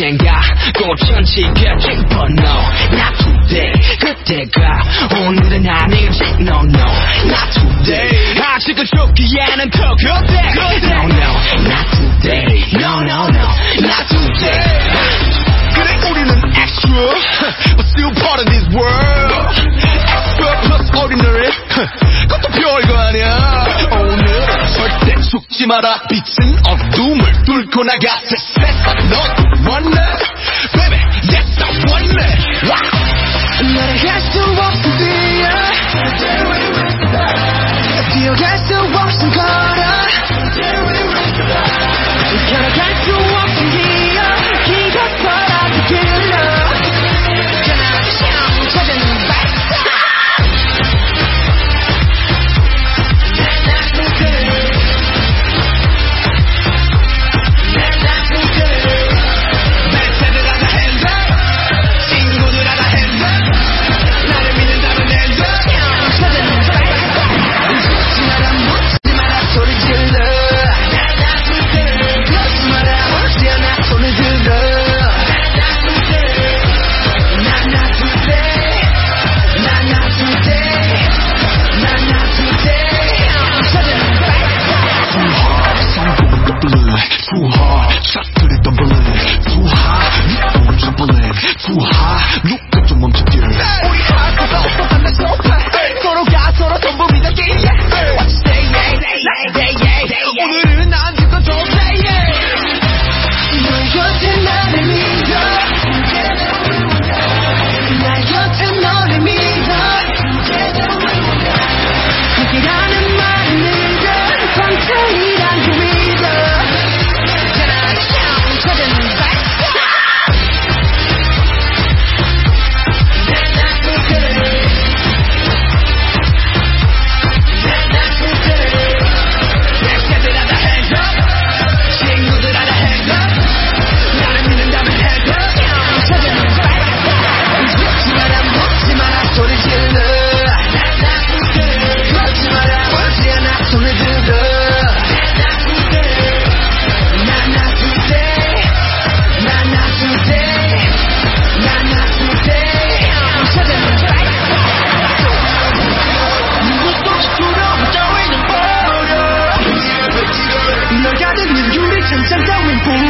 언젠가 꽃천지겠지 But no, not today 그때가 오늘은 아니지 No, no, not today 아직은 좋기에는 더 그때 그때 No, no, not today No, no, no, not today 그래 우리는 extra But still part of this world Extra plus ordinary 그것도 별거 아니야 오늘 절대 죽지 마라 빛은 어둠을 뚫고 나가 세상 넌 still watching. 全像光明不。